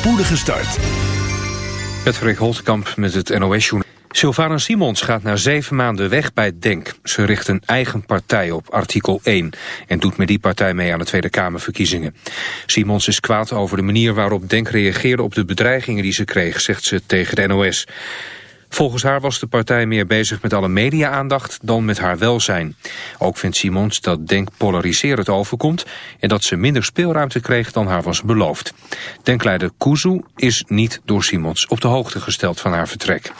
spoedige start. Patrick Holtkamp met het NOS-journaal. Sylvana Simons gaat na zeven maanden weg bij DENK. Ze richt een eigen partij op, artikel 1... en doet met die partij mee aan de Tweede Kamerverkiezingen. Simons is kwaad over de manier waarop DENK reageerde op de bedreigingen die ze kreeg... zegt ze tegen de NOS. Volgens haar was de partij meer bezig met alle media-aandacht dan met haar welzijn. Ook vindt Simons dat Denk polariserend overkomt... en dat ze minder speelruimte kreeg dan haar was beloofd. Denkleider Kuzu is niet door Simons op de hoogte gesteld van haar vertrek.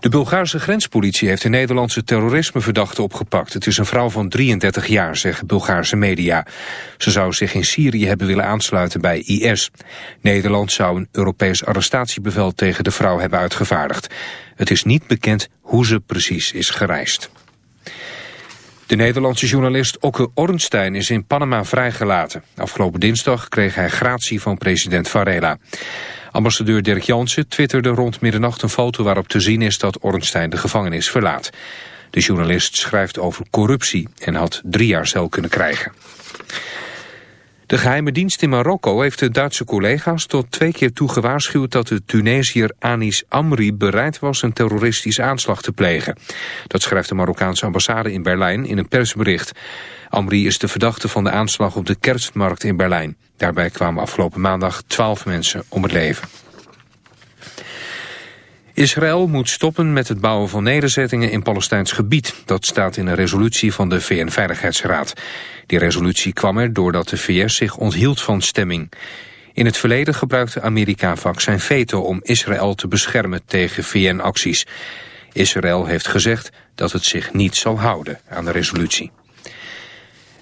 De Bulgaarse grenspolitie heeft een Nederlandse terrorismeverdachte opgepakt. Het is een vrouw van 33 jaar, zeggen Bulgaarse media. Ze zou zich in Syrië hebben willen aansluiten bij IS. Nederland zou een Europees arrestatiebevel tegen de vrouw hebben uitgevaardigd. Het is niet bekend hoe ze precies is gereisd. De Nederlandse journalist Okke Ornstein is in Panama vrijgelaten. Afgelopen dinsdag kreeg hij gratie van president Varela. Ambassadeur Dirk Jansen twitterde rond middernacht een foto waarop te zien is dat Ornstein de gevangenis verlaat. De journalist schrijft over corruptie en had drie jaar cel kunnen krijgen. De geheime dienst in Marokko heeft de Duitse collega's tot twee keer toe gewaarschuwd dat de Tunesiër Anis Amri bereid was een terroristische aanslag te plegen. Dat schrijft de Marokkaanse ambassade in Berlijn in een persbericht. Amri is de verdachte van de aanslag op de kerstmarkt in Berlijn. Daarbij kwamen afgelopen maandag twaalf mensen om het leven. Israël moet stoppen met het bouwen van nederzettingen in Palestijns gebied. Dat staat in een resolutie van de VN-veiligheidsraad. Die resolutie kwam er doordat de VS zich onthield van stemming. In het verleden gebruikte Amerika vaak zijn veto om Israël te beschermen tegen VN-acties. Israël heeft gezegd dat het zich niet zal houden aan de resolutie.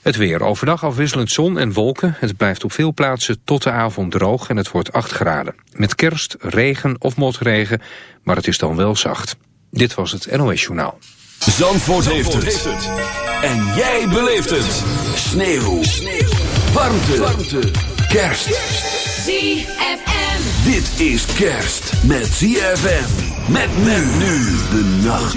Het weer overdag afwisselend zon en wolken. Het blijft op veel plaatsen tot de avond droog en het wordt 8 graden. Met kerst, regen of motregen, maar het is dan wel zacht. Dit was het NOS Journaal. Zandvoort, heeft, het. En jij beleeft het. Sneeuw. Sneeuw. Warmte. Warmte. Kerst. ZFM. Dit is kerst met ZFM. Met men nu de nacht.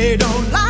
They don't like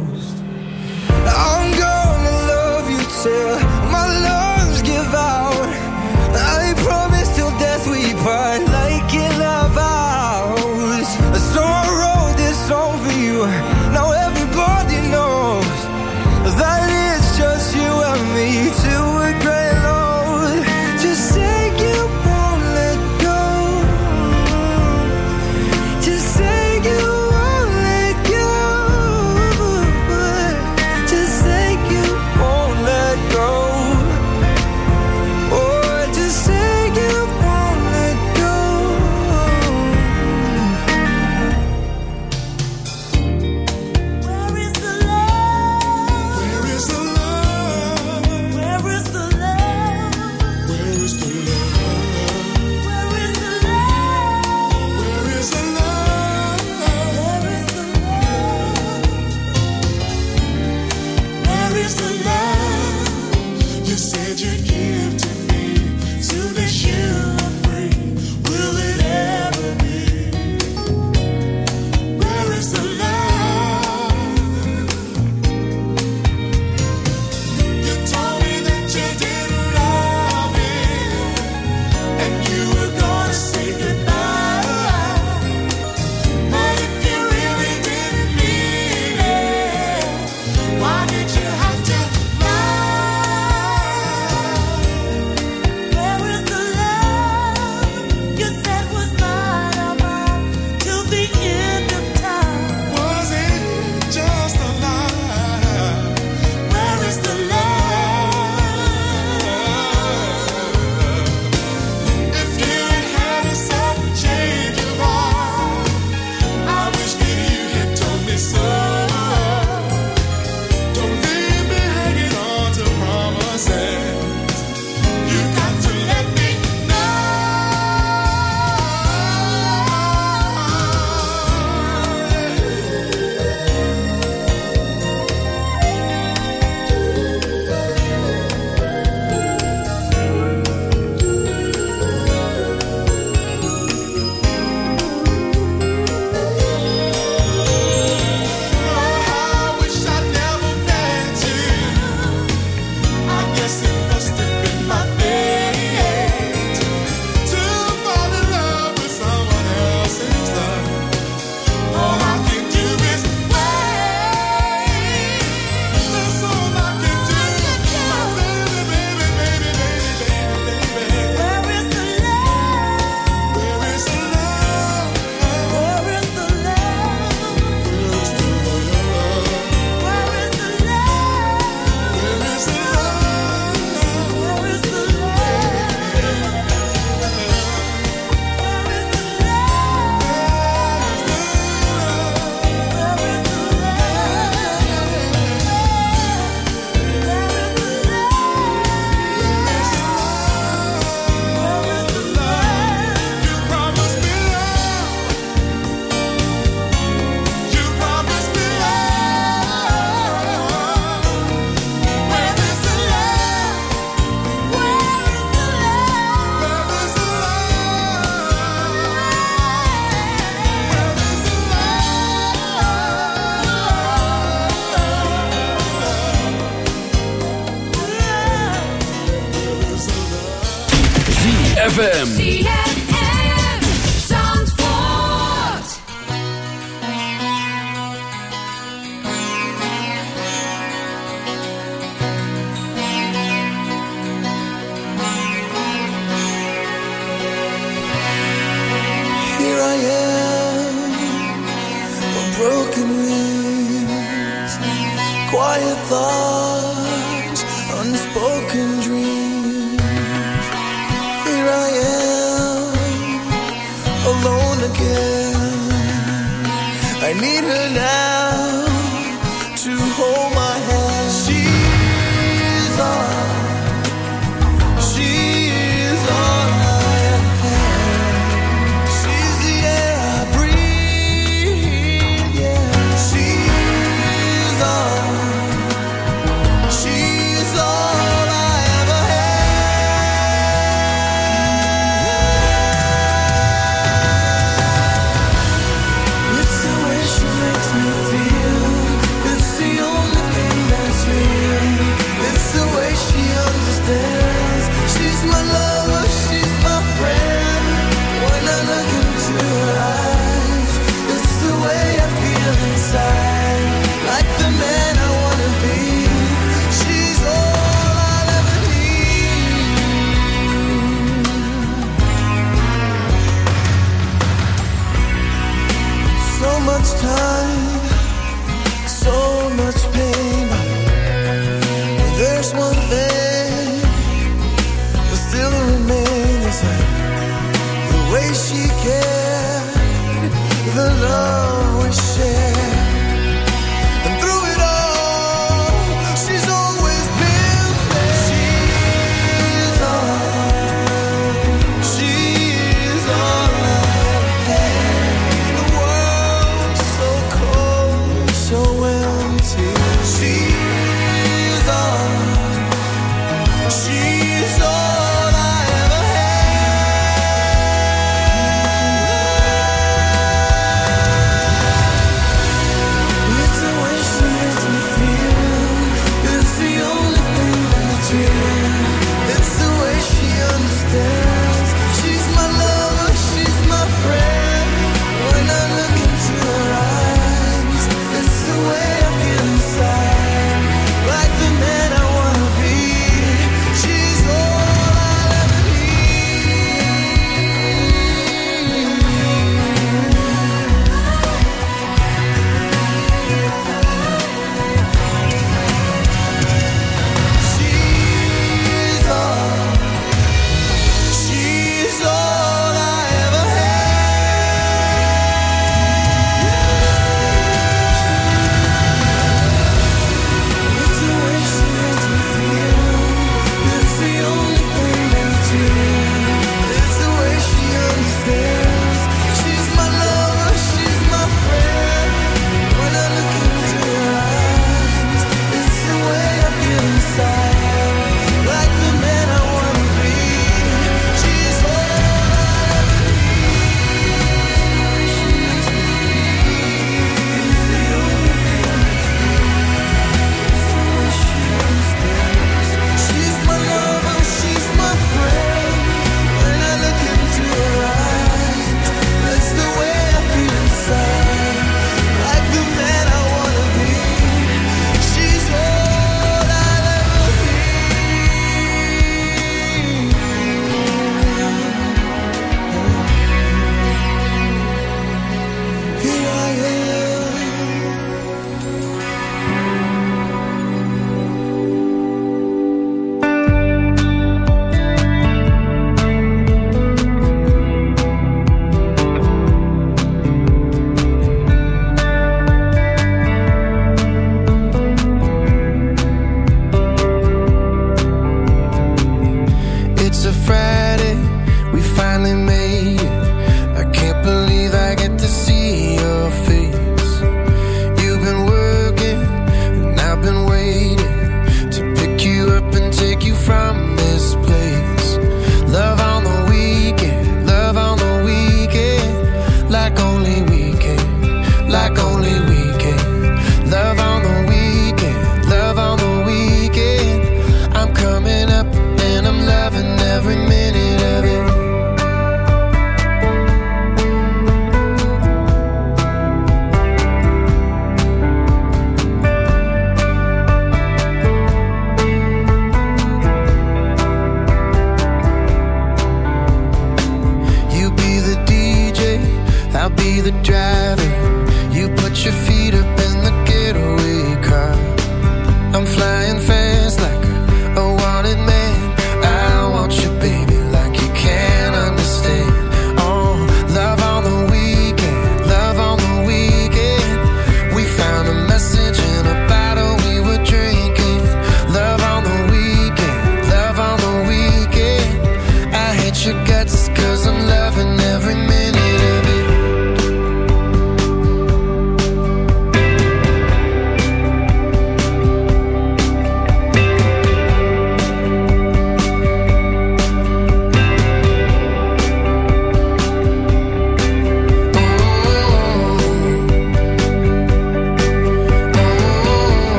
ZFM.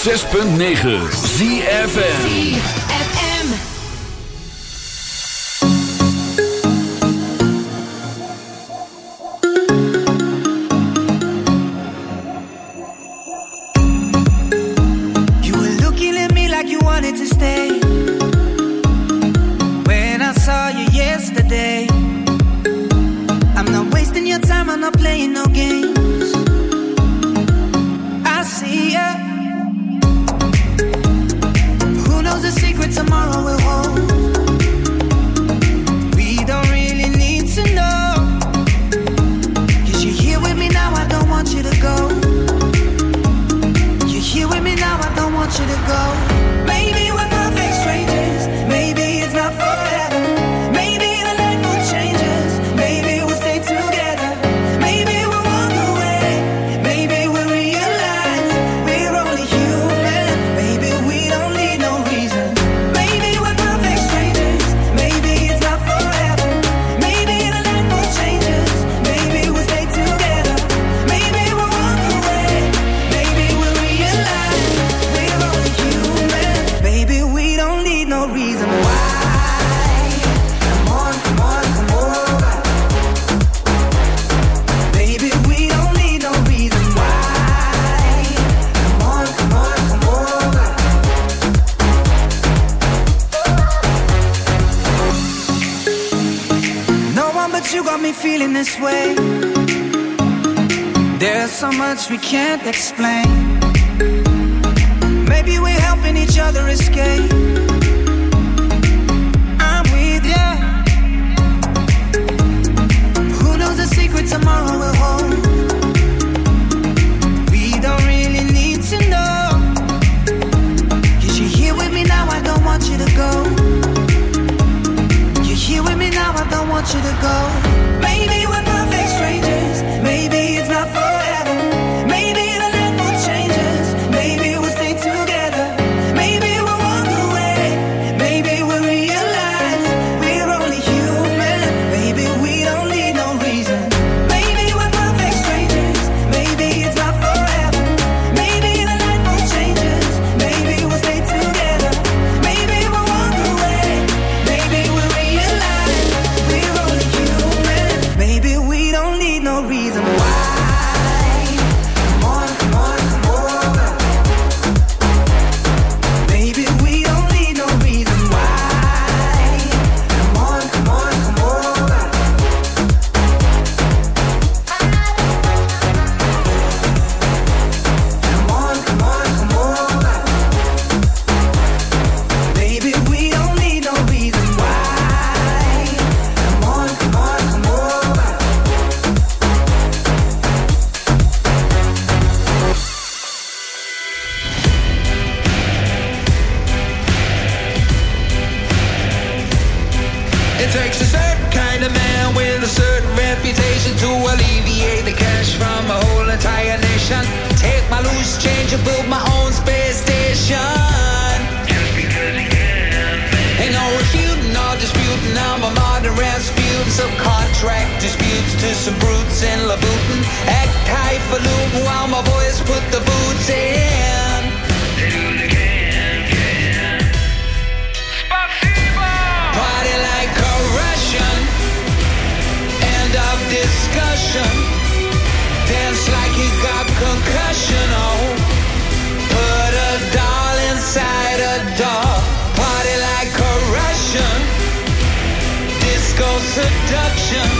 106.9 ZFM. Yeah.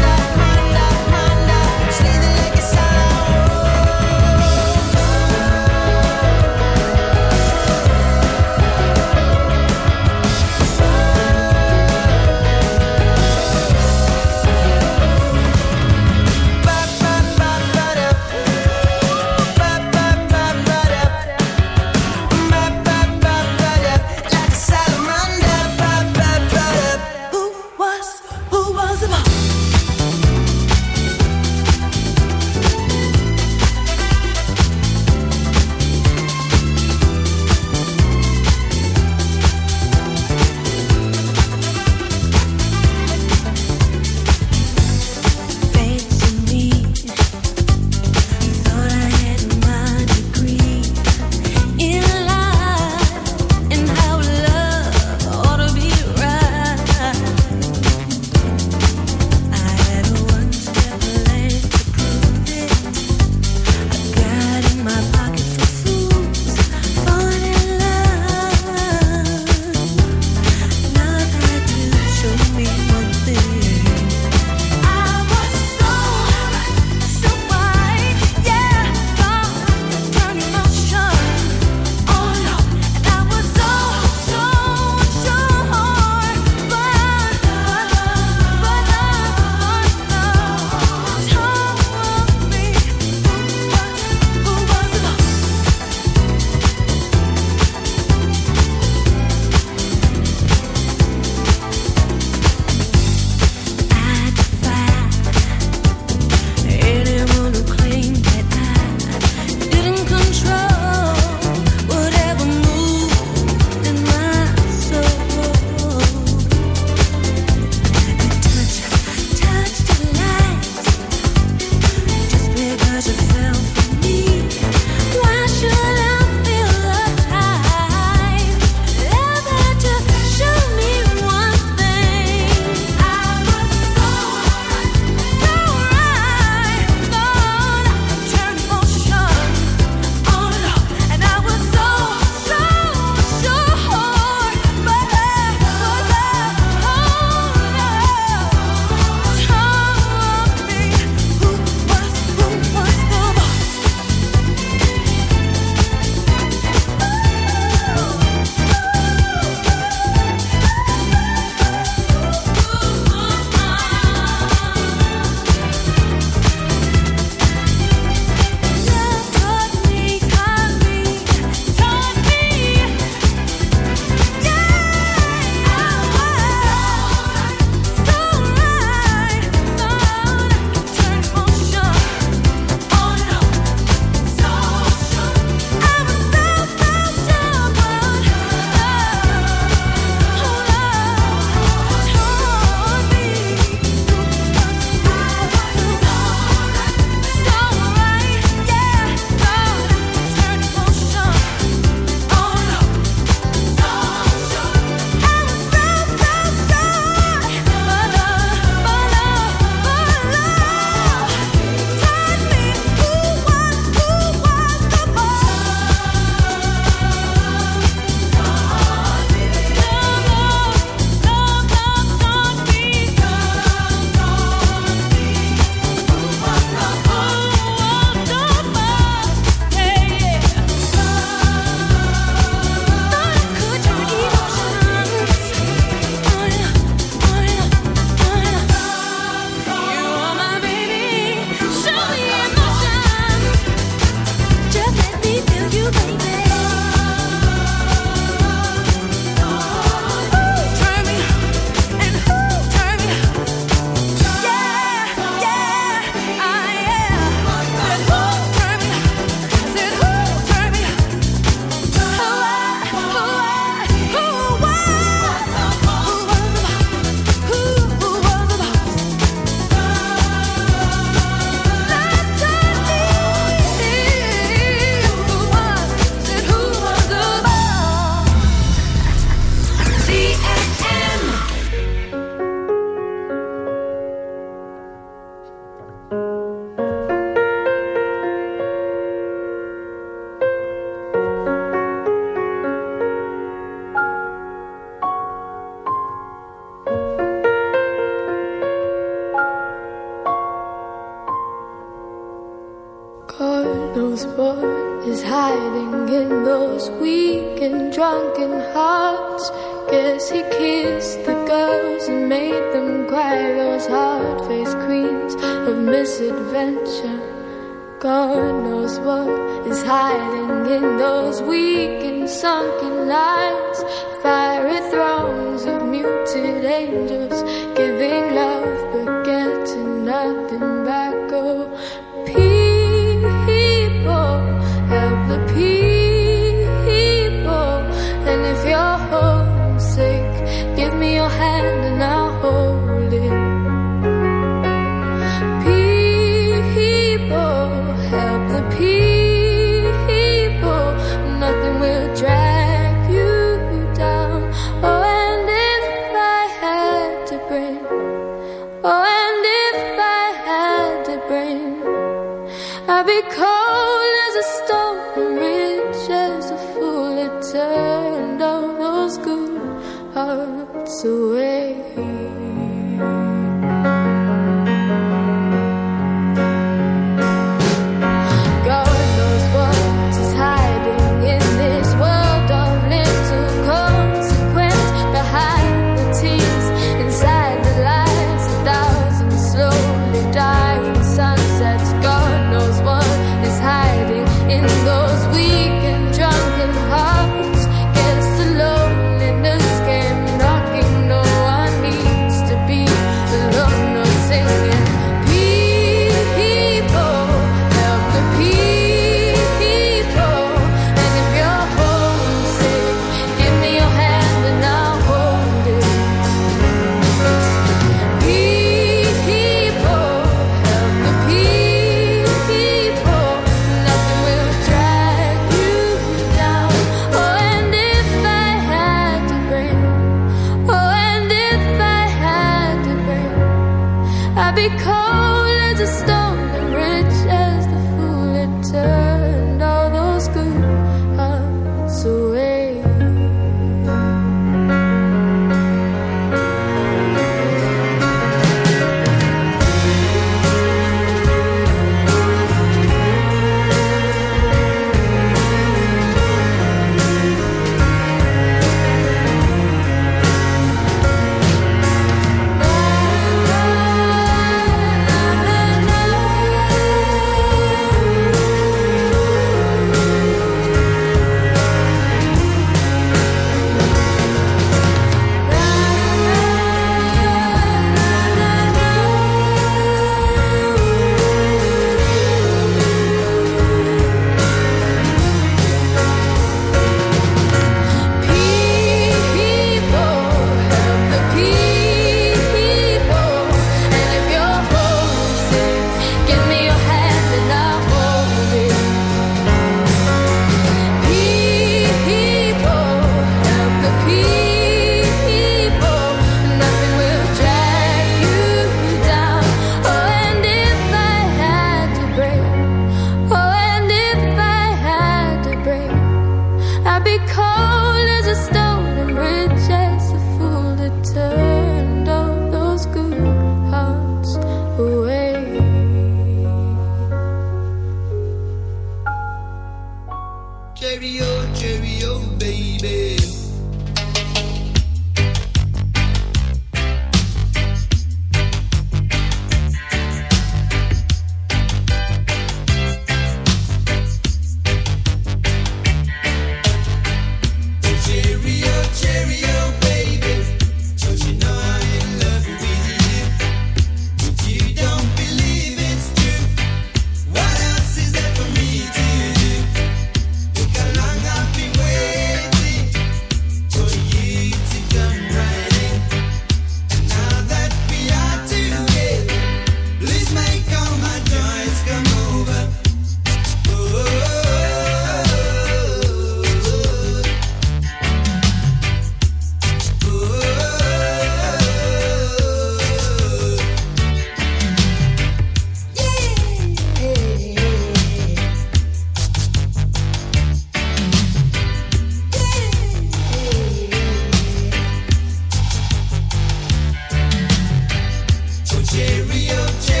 real jam.